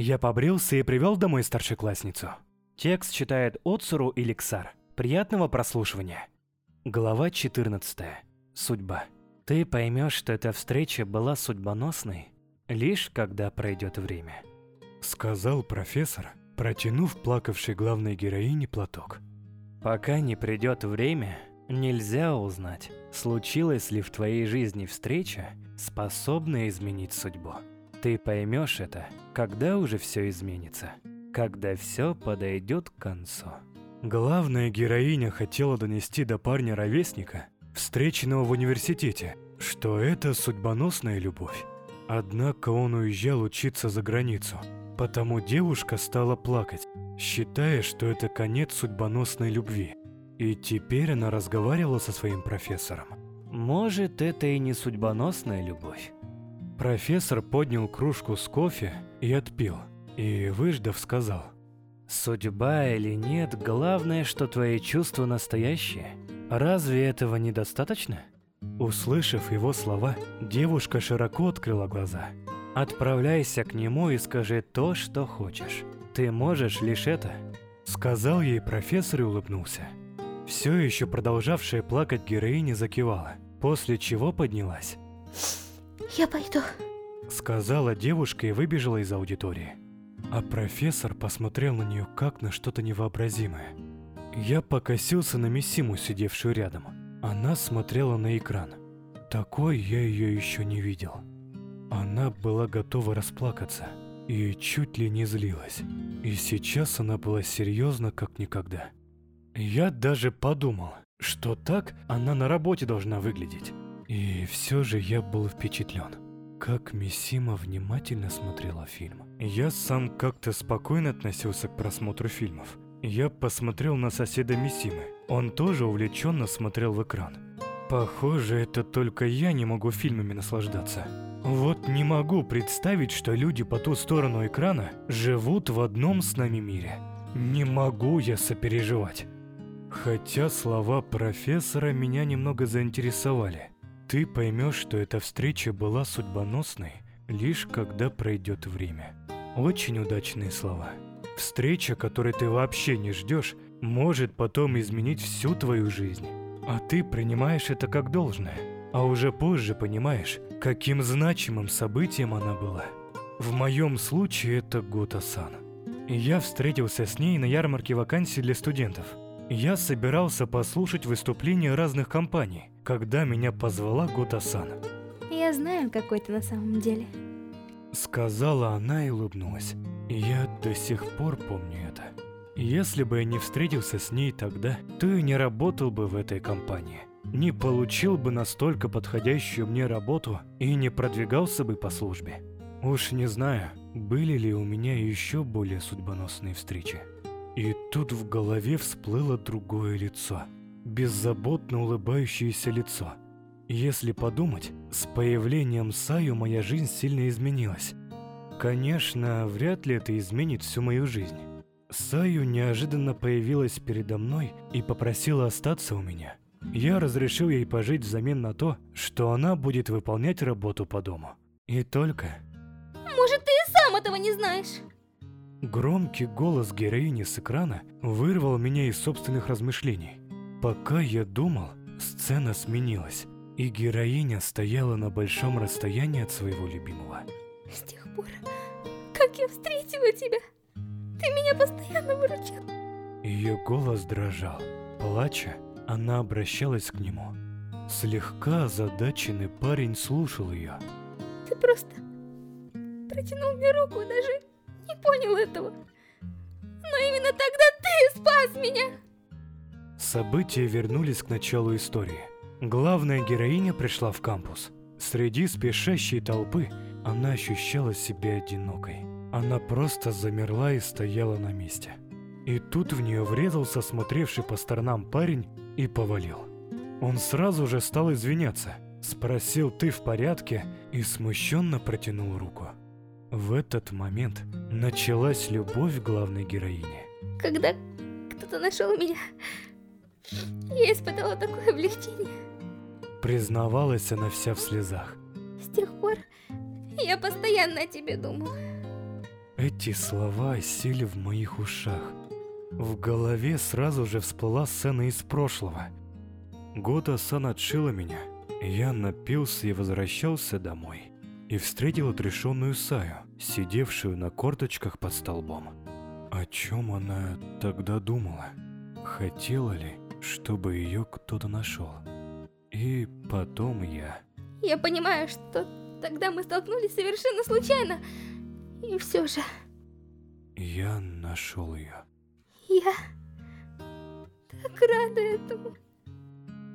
Я побрился и привел домой старшеклассницу. Текст читает Отсуру Иликсар. Приятного прослушивания. Глава 14. Судьба. Ты поймешь, что эта встреча была судьбоносной, лишь когда пройдет время. Сказал профессор, протянув плакавшей главной героине платок. Пока не придет время, нельзя узнать, случилась ли в твоей жизни встреча, способная изменить судьбу. Ты поймешь это, когда уже все изменится, когда все подойдет к концу. Главная героиня хотела донести до парня-ровесника, встреченного в университете, что это судьбоносная любовь. Однако он уезжал учиться за границу, потому девушка стала плакать, считая, что это конец судьбоносной любви. И теперь она разговаривала со своим профессором. Может, это и не судьбоносная любовь. Профессор поднял кружку с кофе и отпил, и, выждав, сказал. «Судьба или нет, главное, что твои чувства настоящие. Разве этого недостаточно?» Услышав его слова, девушка широко открыла глаза. «Отправляйся к нему и скажи то, что хочешь. Ты можешь лишь это», — сказал ей профессор и улыбнулся. Все еще продолжавшая плакать героиня закивала, после чего поднялась. Я пойду. Сказала девушка и выбежала из аудитории. А профессор посмотрел на нее как на что-то невообразимое. Я покосился на Миссиму, сидевшую рядом. Она смотрела на экран. Такой я ее еще не видел. Она была готова расплакаться и чуть ли не злилась. И сейчас она была серьезна как никогда. Я даже подумал, что так она на работе должна выглядеть. И все же я был впечатлен. Как Мисима внимательно смотрела фильм. Я сам как-то спокойно относился к просмотру фильмов. Я посмотрел на соседа Мисимы. Он тоже увлеченно смотрел в экран. Похоже, это только я не могу фильмами наслаждаться. Вот не могу представить, что люди по ту сторону экрана живут в одном с нами мире. Не могу я сопереживать. Хотя слова профессора меня немного заинтересовали. Ты поймешь, что эта встреча была судьбоносной, лишь когда пройдет время. Очень удачные слова. Встреча, которой ты вообще не ждешь, может потом изменить всю твою жизнь. А ты принимаешь это как должное. А уже позже понимаешь, каким значимым событием она была. В моем случае это Гота-сан. Я встретился с ней на ярмарке вакансий для студентов – я собирался послушать выступления разных компаний, когда меня позвала Гота-сан. Я знаю, какой ты на самом деле. Сказала она и улыбнулась. Я до сих пор помню это. Если бы я не встретился с ней тогда, то и не работал бы в этой компании. Не получил бы настолько подходящую мне работу и не продвигался бы по службе. Уж не знаю, были ли у меня еще более судьбоносные встречи. И тут в голове всплыло другое лицо. Беззаботно улыбающееся лицо. Если подумать, с появлением Саю моя жизнь сильно изменилась. Конечно, вряд ли это изменит всю мою жизнь. Саю неожиданно появилась передо мной и попросила остаться у меня. Я разрешил ей пожить взамен на то, что она будет выполнять работу по дому. И только... Может, ты и сам этого не знаешь? Громкий голос героини с экрана вырвал меня из собственных размышлений. Пока я думал, сцена сменилась, и героиня стояла на большом расстоянии от своего любимого. С тех пор, как я встретила тебя, ты меня постоянно выручал. Ее голос дрожал. Плача, она обращалась к нему. Слегка озадаченный парень слушал ее. Ты просто протянул мне руку даже не понял этого. Но именно тогда ты спас меня. События вернулись к началу истории. Главная героиня пришла в кампус. Среди спешащей толпы она ощущала себя одинокой. Она просто замерла и стояла на месте. И тут в нее врезался смотревший по сторонам парень и повалил. Он сразу же стал извиняться, спросил «ты в порядке?» и смущенно протянул руку. В этот момент началась любовь главной героини. Когда кто-то нашел меня, я испытала такое облегчение. Признавалась она вся в слезах. С тех пор я постоянно о тебе думаю. Эти слова сели в моих ушах. В голове сразу же всплыла сцена из прошлого. Гота-сан отшила меня. Я напился и возвращался домой. И встретил отрешенную Саю, сидевшую на корточках под столбом. О чем она тогда думала? Хотела ли, чтобы ее кто-то нашел? И потом я... Я понимаю, что тогда мы столкнулись совершенно случайно. И все же... Я нашел ее. Я так рада этому.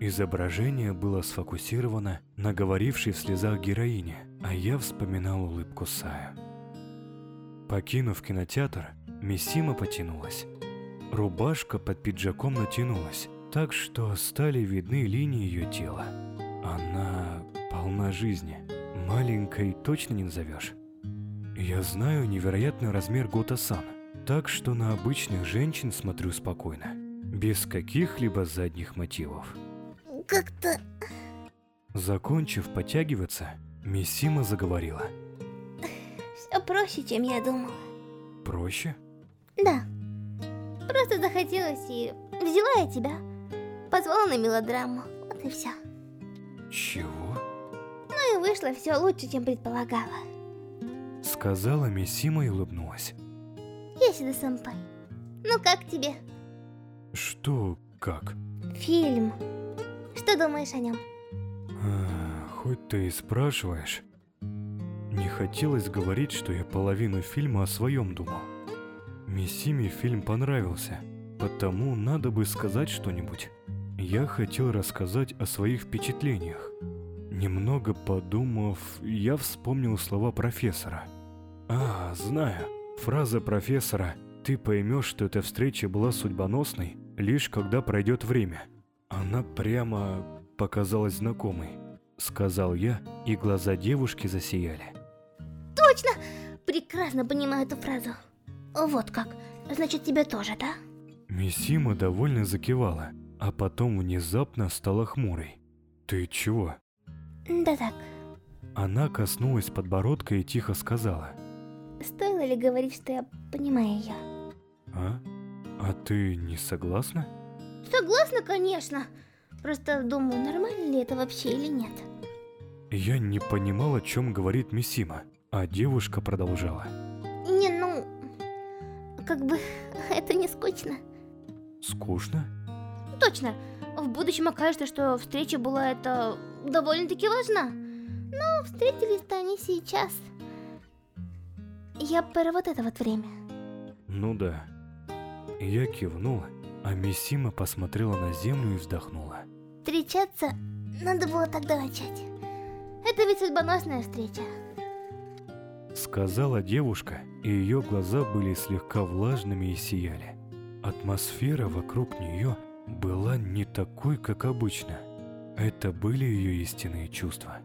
Изображение было сфокусировано на говорившей в слезах героине, а я вспоминал улыбку Саю. Покинув кинотеатр, Миссима потянулась. Рубашка под пиджаком натянулась, так что стали видны линии ее тела. Она полна жизни. Маленькой точно не назовешь. Я знаю невероятный размер Гота-сан, так что на обычных женщин смотрю спокойно, без каких-либо задних мотивов. Как-то... Закончив подтягиваться, Миссима заговорила. Все проще, чем я думала. Проще? Да. Просто захотелось и взяла я тебя. Позвала на мелодраму. Вот и все. Чего? Ну и вышло все лучше, чем предполагала. Сказала Миссима и улыбнулась. Есида сэмпай. Ну как тебе? Что, как? Фильм. Что думаешь о нем? А, хоть ты и спрашиваешь. Не хотелось говорить, что я половину фильма о своем думал. Миссиме фильм понравился, потому надо бы сказать что-нибудь. Я хотел рассказать о своих впечатлениях. Немного подумав, я вспомнил слова профессора. А, знаю. Фраза профессора «Ты поймешь, что эта встреча была судьбоносной, лишь когда пройдет время». Она прямо показалась знакомой. Сказал я, и глаза девушки засияли. Точно! Прекрасно понимаю эту фразу. Вот как. Значит, тебе тоже, да? Миссима довольно закивала, а потом внезапно стала хмурой. «Ты чего?» Да так. Она коснулась подбородка и тихо сказала. Стоило ли говорить, что я понимаю ее? «А? А ты не согласна?» Согласна, конечно. Просто думаю, нормально ли это вообще или нет. Я не понимал, о чем говорит Миссима, а девушка продолжала. Не, ну... Как бы, это не скучно. «Скучно?» Точно. В будущем окажется, что встреча была это довольно-таки важна. Но встретились-то они сейчас. Я про вот это вот время. «Ну да». Я кивнула, а Миссима посмотрела на землю и вздохнула. Встречаться надо было тогда начать. Это ведь судьбоносная встреча. Сказала девушка, и ее глаза были слегка влажными и сияли. Атмосфера вокруг нее была не такой, как обычно. Это были ее истинные чувства.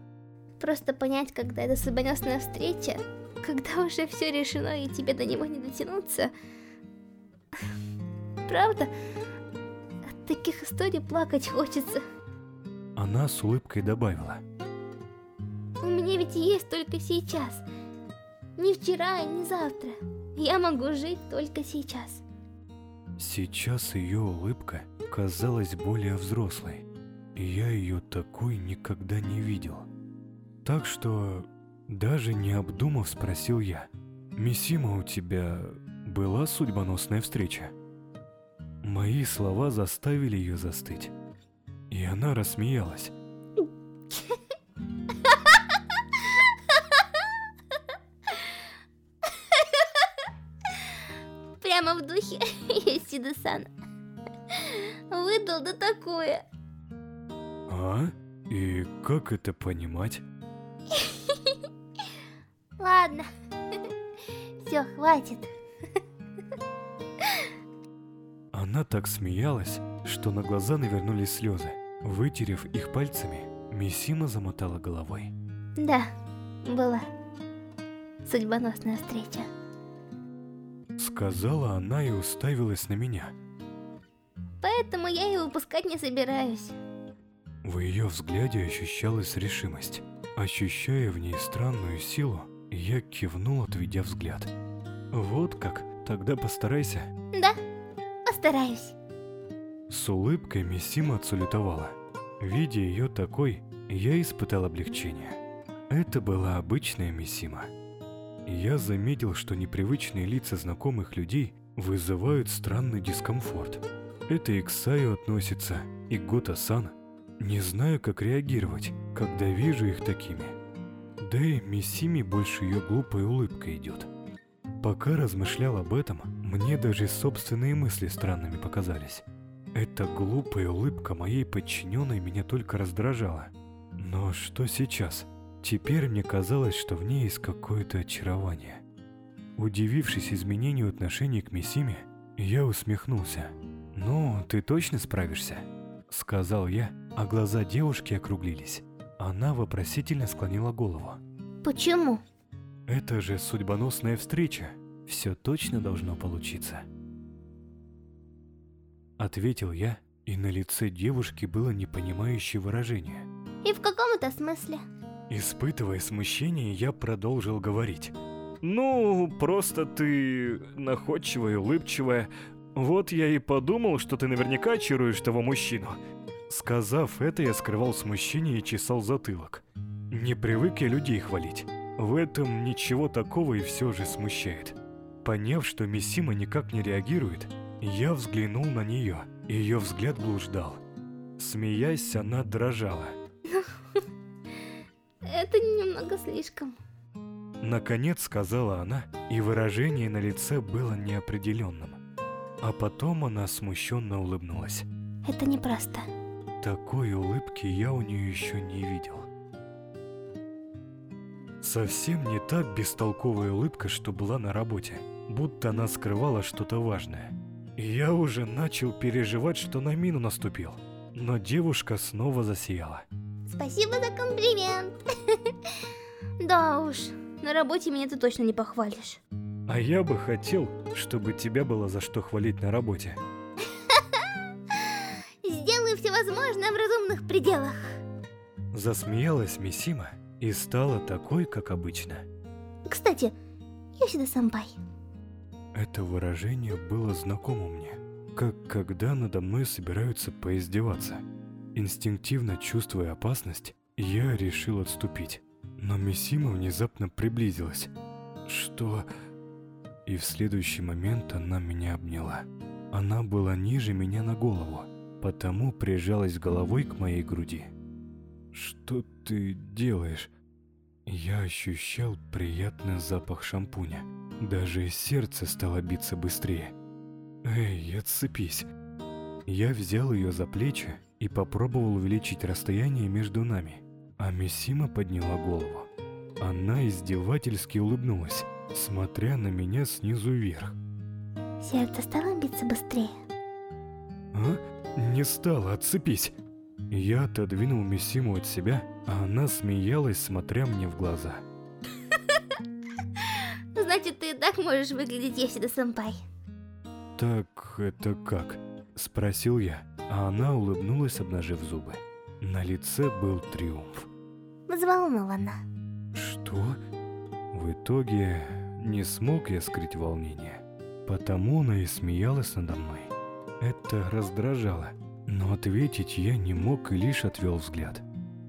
Просто понять, когда это судьбоносная встреча, когда уже все решено и тебе до него не дотянуться. Правда? От таких историй плакать хочется. Она с улыбкой добавила. У меня ведь есть только сейчас. Не вчера и не завтра. Я могу жить только сейчас. Сейчас ее улыбка казалась более взрослой, и я ее такой никогда не видел. Так что, даже не обдумав, спросил я, «Миссима, у тебя была судьбоносная встреча?» Мои слова заставили ее застыть, и она рассмеялась. Прямо в духе Есида-сан. Выдал да такое. А? И как это понимать? Ладно. Все, хватит. Она так смеялась, что на глаза навернулись слезы. Вытерев их пальцами, Миссима замотала головой. Да, была судьбоносная встреча. Сказала она и уставилась на меня. Поэтому я и выпускать не собираюсь. В ее взгляде ощущалась решимость. Ощущая в ней странную силу, я кивнул, отведя взгляд. Вот как? Тогда постарайся. Да, постараюсь. С улыбкой Миссима отсулютовала. Видя ее такой, я испытал облегчение. Это была обычная Миссима. Я заметил, что непривычные лица знакомых людей вызывают странный дискомфорт. Это и к Саю относится, и к Гота-сан. Не знаю, как реагировать, когда вижу их такими. Да и Миссиме больше ее глупая улыбка идет. Пока размышлял об этом, мне даже собственные мысли странными показались. Эта глупая улыбка моей подчиненной меня только раздражала. Но что сейчас? Теперь мне казалось, что в ней есть какое-то очарование. Удивившись изменению отношений к Миссиме, я усмехнулся. «Ну, ты точно справишься?» Сказал я, а глаза девушки округлились. Она вопросительно склонила голову. Почему? Это же судьбоносная встреча. Все точно должно получиться. Ответил я, и на лице девушки было непонимающее выражение. И в каком это смысле? Испытывая смущение, я продолжил говорить. «Ну, просто ты находчивая и улыбчивая. Вот я и подумал, что ты наверняка очаруешь того мужчину». Сказав это, я скрывал смущение и чесал затылок. Не привык я людей хвалить. В этом ничего такого и все же смущает. Поняв, что Миссима никак не реагирует, я взглянул на нее, и ее взгляд блуждал. Смеясь, она дрожала. Это немного слишком. Наконец сказала она, и выражение на лице было неопределенным. А потом она смущенно улыбнулась. Это непросто. Такой улыбки я у нее еще не видел. Совсем не та бестолковая улыбка, что была на работе, будто она скрывала что-то важное. Я уже начал переживать, что на мину наступил. Но девушка снова засияла. Спасибо за комплимент. Да уж, на работе меня ты точно не похвалишь. А я бы хотел, чтобы тебя было за что хвалить на работе. Сделаю все возможное в разумных пределах. Засмеялась Мисима и стала такой, как обычно. Кстати, Йосида-сампай, Это выражение было знакомо мне, как когда надо мной собираются поиздеваться. Инстинктивно чувствуя опасность, я решил отступить. Но Мисима внезапно приблизилась. Что... И в следующий момент она меня обняла. Она была ниже меня на голову, потому прижалась головой к моей груди. «Что ты делаешь?» Я ощущал приятный запах шампуня. Даже сердце стало биться быстрее. «Эй, отцепись!» Я взял ее за плечи и попробовал увеличить расстояние между нами, а Миссима подняла голову. Она издевательски улыбнулась, смотря на меня снизу вверх. сердце стало биться быстрее. «А? Не стало, отцепись!» Я отодвинул Миссиму от себя, а она смеялась, смотря мне в глаза. Значит, ты и так можешь выглядеть Йосида-сампай. «Так это как?» – спросил я, а она улыбнулась, обнажив зубы. На лице был триумф. Взволнована. Что? В итоге не смог я скрыть волнение, потому она и смеялась надо мной. Это раздражало, но ответить я не мог и лишь отвел взгляд.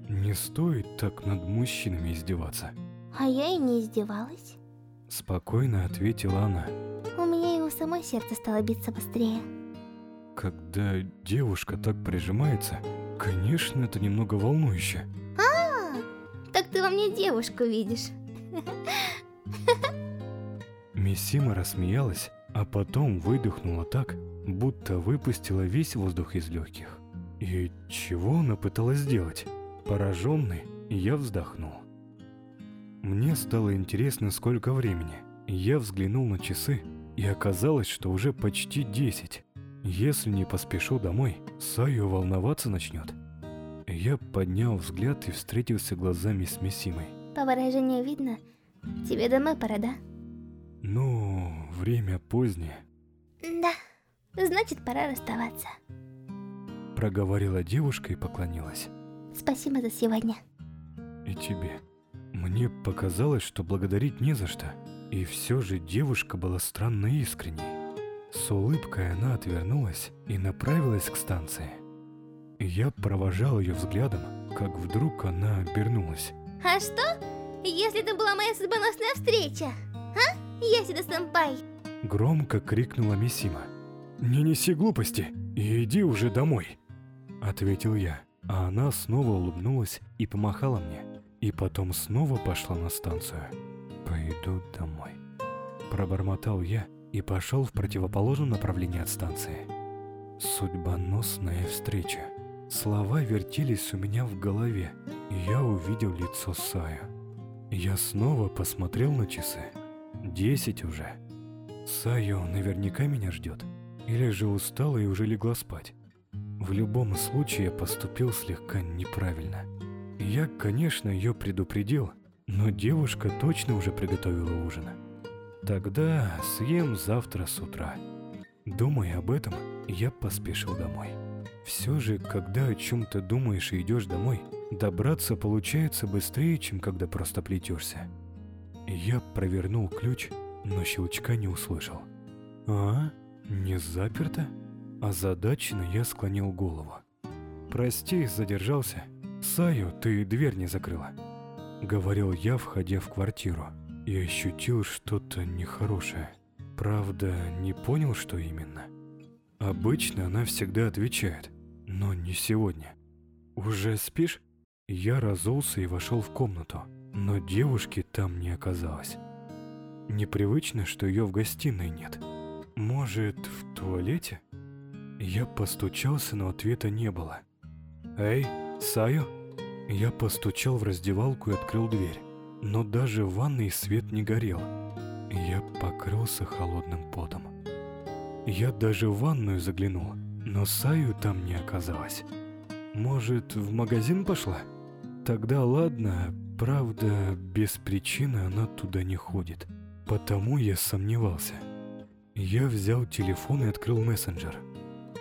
Не стоит так над мужчинами издеваться. А я и не издевалась. Спокойно ответила она. У меня и у самой сердце стало биться быстрее. Когда девушка так прижимается, конечно, это немного волнующе. А, так ты во мне девушку видишь. Миссима рассмеялась, а потом выдохнула так, будто выпустила весь воздух из легких. И чего она пыталась сделать? Пораженный, я вздохнул. Мне стало интересно, сколько времени. Я взглянул на часы, и оказалось, что уже почти 10. Если не поспешу домой, Саю волноваться начнет. Я поднял взгляд и встретился глазами с Миссимой. По выражению видно, тебе домой пора, да? Ну, время позднее. Да, значит пора расставаться. Проговорила девушка и поклонилась. Спасибо за сегодня. И тебе. Мне показалось, что благодарить не за что. И все же девушка была странно искренней. С улыбкой она отвернулась и направилась к станции. Я провожал ее взглядом, как вдруг она обернулась. А что, если это была моя судьбоносная встреча? А, Ясида-сэмпай? Громко крикнула Мисима. «Не неси глупости и иди уже домой!» Ответил я, а она снова улыбнулась и помахала мне. И потом снова пошла на станцию. «Пойду домой», Пробормотал я и пошел в противоположном направлении от станции. Судьбоносная встреча. Слова вертелись у меня в голове, и я увидел лицо Саю. Я снова посмотрел на часы. Десять уже. Саю наверняка меня ждет. Или же устала и уже легла спать. В любом случае я поступил слегка неправильно. Я, конечно, ее предупредил, но девушка точно уже приготовила ужин. Тогда съем завтра с утра. Думая об этом, я поспешил домой. Все же, когда о чем-то думаешь и идешь домой, добраться получается быстрее, чем когда просто плетешься. Я провернул ключ, но щелчка не услышал. «А? Не заперто?» Озадаченно я склонил голову. «Прости, задержался. Саю, ты дверь не закрыла», — говорил я, входя в квартиру. И ощутил что-то нехорошее. Правда, не понял, что именно. Обычно она всегда отвечает, но не сегодня. «Уже спишь?» Я разулся и вошел в комнату, но девушки там не оказалось. Непривычно, что ее в гостиной нет. Может, в туалете? Я постучался, но ответа не было. «Эй, Саю?» Я постучал в раздевалку и открыл дверь но даже в ванной свет не горел. Я покрылся холодным потом. Я даже в ванную заглянул, но Саю там не оказалось. Может, в магазин пошла? Тогда ладно, правда, без причины она туда не ходит. Потому я сомневался. Я взял телефон и открыл мессенджер.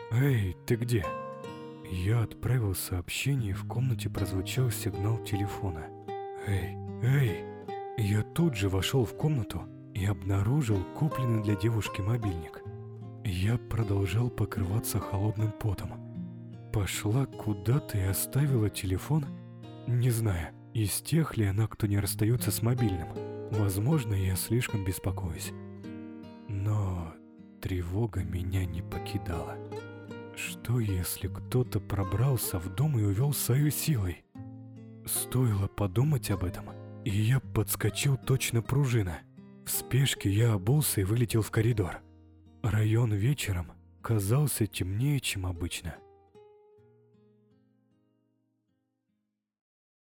«Эй, ты где?» Я отправил сообщение, и в комнате прозвучал сигнал телефона. «Эй, «Эй!» Я тут же вошел в комнату и обнаружил купленный для девушки мобильник. Я продолжал покрываться холодным потом. Пошла куда-то и оставила телефон, не знаю, из тех ли она, кто не расстается с мобильным. Возможно, я слишком беспокоюсь. Но тревога меня не покидала. Что если кто-то пробрался в дом и увел свою силой? Стоило подумать об этом, и я подскочил точно пружина. В спешке я обулся и вылетел в коридор. Район вечером казался темнее, чем обычно.